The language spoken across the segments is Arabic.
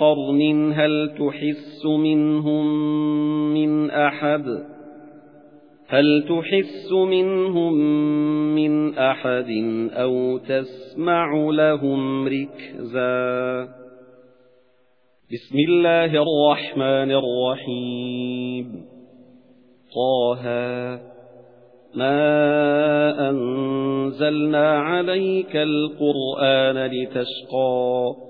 قَرْنٍ هَلْ تُحِسُّ مِنْهُمْ مِنْ أَحَدٍ؟ هَلْ تُحِسُّ مِنْهُمْ مِنْ أَحَدٍ أَوْ تَسْمَعُ لَهُمْ رِكْزًا؟ بِسْمِ اللَّهِ الرَّحْمَنِ الرَّحِيمِ. طه مَا أَنزَلْنَا عَلَيْكَ الْقُرْآنَ لِتَشْقَى؟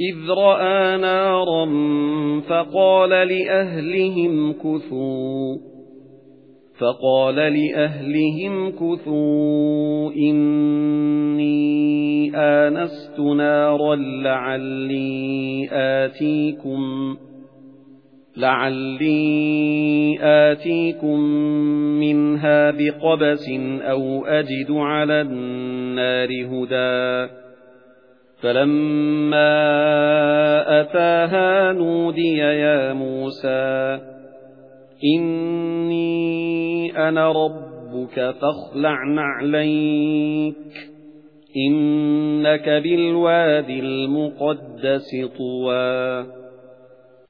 إِذْ رَأَى نَارًا فَقَالَ لِأَهْلِهِمْ كُثُوا فَقَالَ لِأَهْلِهِمْ كُثُوا إِنِّي آنَسْتُ نَارًا لَعَلِّي آتِيكُمْ لَعَلِّي آتِيكُمْ مِنْهَا بِقَبَسٍ أَوْ أَجِدُ عَلَى النَّارِ هُدًى. فَلَمَّا أَتَاهَا نُودِيَ يَا مُوسَى إِنِّي أَنَا رَبُّكَ فَاخْلَعْ نَعْلَيْكَ إِنَّكَ بِالْوَادِ الْمُقَدَّسِ طُوًى.